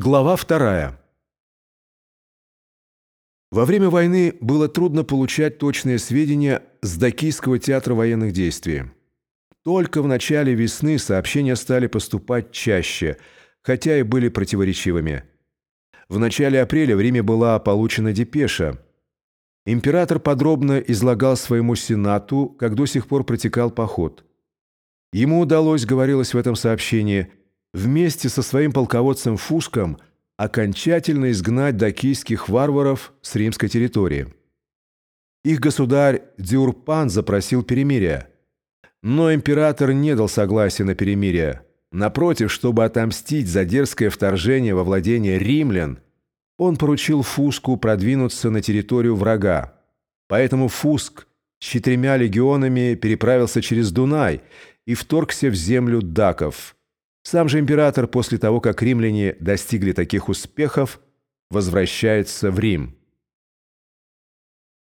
Глава вторая. Во время войны было трудно получать точные сведения с Дакийского театра военных действий. Только в начале весны сообщения стали поступать чаще, хотя и были противоречивыми. В начале апреля в Риме была получена депеша. Император подробно излагал своему сенату, как до сих пор протекал поход. Ему удалось, говорилось в этом сообщении, вместе со своим полководцем Фуском окончательно изгнать дакийских варваров с римской территории. Их государь Дюрпан запросил перемирия, но император не дал согласия на перемирие. Напротив, чтобы отомстить за дерзкое вторжение во владение римлян, он поручил Фуску продвинуться на территорию врага. Поэтому Фуск с четырьмя легионами переправился через Дунай и вторгся в землю даков – сам же император после того, как римляне достигли таких успехов, возвращается в Рим.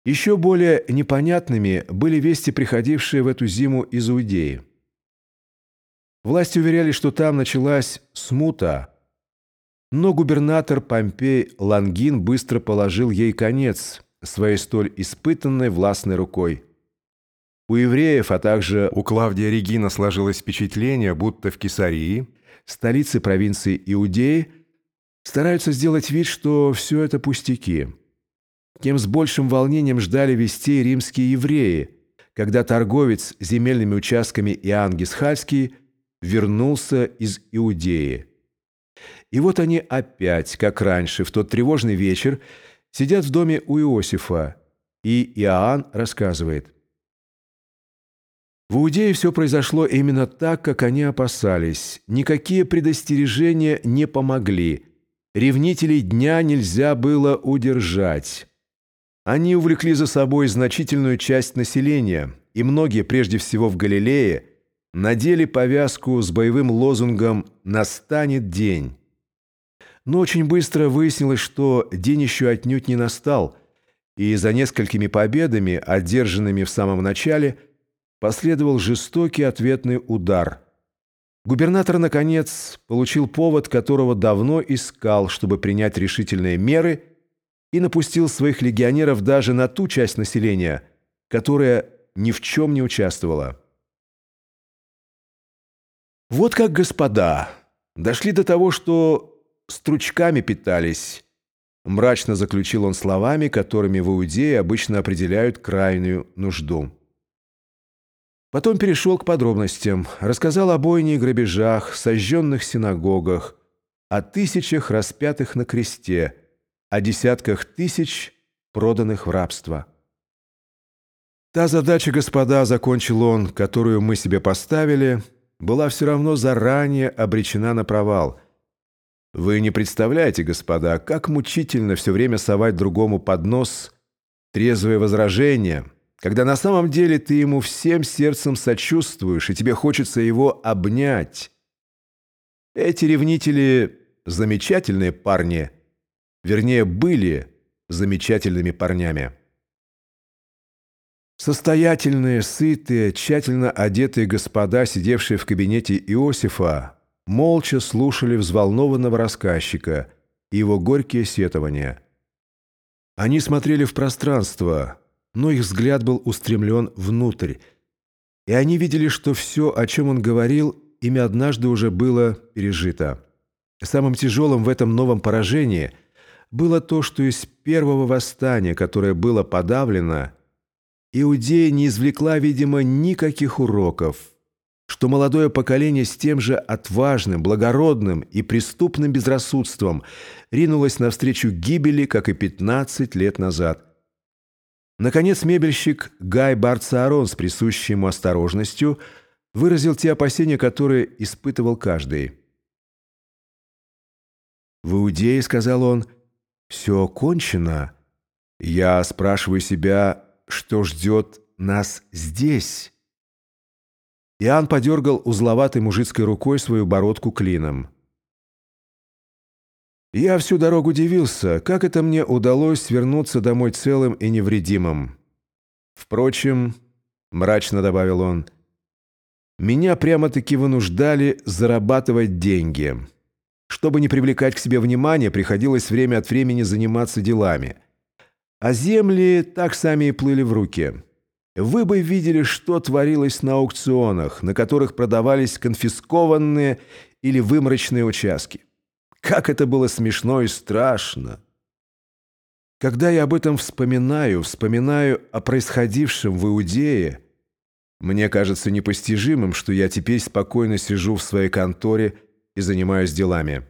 Еще более непонятными были вести, приходившие в эту зиму из Иудеи. Власти уверяли, что там началась смута, но губернатор Помпей Лангин быстро положил ей конец своей столь испытанной властной рукой. У евреев, а также у Клавдия Регина сложилось впечатление, будто в Кесарии, столице провинции Иудеи, стараются сделать вид, что все это пустяки. Тем с большим волнением ждали вестей римские евреи, когда торговец земельными участками Иоанн Гисхальский вернулся из Иудеи. И вот они опять, как раньше, в тот тревожный вечер, сидят в доме у Иосифа, и Иоанн рассказывает – в Иудее все произошло именно так, как они опасались. Никакие предостережения не помогли. Ревнителей дня нельзя было удержать. Они увлекли за собой значительную часть населения, и многие, прежде всего в Галилее, надели повязку с боевым лозунгом «Настанет день». Но очень быстро выяснилось, что день еще отнюдь не настал, и за несколькими победами, одержанными в самом начале – последовал жестокий ответный удар. Губернатор, наконец, получил повод, которого давно искал, чтобы принять решительные меры, и напустил своих легионеров даже на ту часть населения, которая ни в чем не участвовала. Вот как господа дошли до того, что стручками питались, мрачно заключил он словами, которыми в Иудее обычно определяют крайнюю нужду. Потом перешел к подробностям, рассказал о бойне и грабежах, сожженных синагогах, о тысячах распятых на кресте, о десятках тысяч проданных в рабство. Та задача, господа, закончил он, которую мы себе поставили, была все равно заранее обречена на провал. Вы не представляете, господа, как мучительно все время совать другому под нос трезвые возражения – когда на самом деле ты ему всем сердцем сочувствуешь, и тебе хочется его обнять. Эти ревнители – замечательные парни, вернее, были замечательными парнями. Состоятельные, сытые, тщательно одетые господа, сидевшие в кабинете Иосифа, молча слушали взволнованного рассказчика и его горькие сетования. Они смотрели в пространство – но их взгляд был устремлен внутрь, и они видели, что все, о чем он говорил, ими однажды уже было пережито. Самым тяжелым в этом новом поражении было то, что из первого восстания, которое было подавлено, Иудея не извлекла, видимо, никаких уроков, что молодое поколение с тем же отважным, благородным и преступным безрассудством ринулось навстречу гибели, как и 15 лет назад. Наконец мебельщик Гай Барцаарон с присущей ему осторожностью выразил те опасения, которые испытывал каждый. «В Иудее, — сказал он, — все кончено. Я спрашиваю себя, что ждет нас здесь?» Иоанн подергал узловатой мужицкой рукой свою бородку клином. Я всю дорогу удивился, как это мне удалось вернуться домой целым и невредимым. Впрочем, мрачно добавил он, меня прямо-таки вынуждали зарабатывать деньги. Чтобы не привлекать к себе внимания, приходилось время от времени заниматься делами. А земли так сами и плыли в руки. Вы бы видели, что творилось на аукционах, на которых продавались конфискованные или выморочные участки. Как это было смешно и страшно! Когда я об этом вспоминаю, вспоминаю о происходившем в Иудее, мне кажется непостижимым, что я теперь спокойно сижу в своей конторе и занимаюсь делами.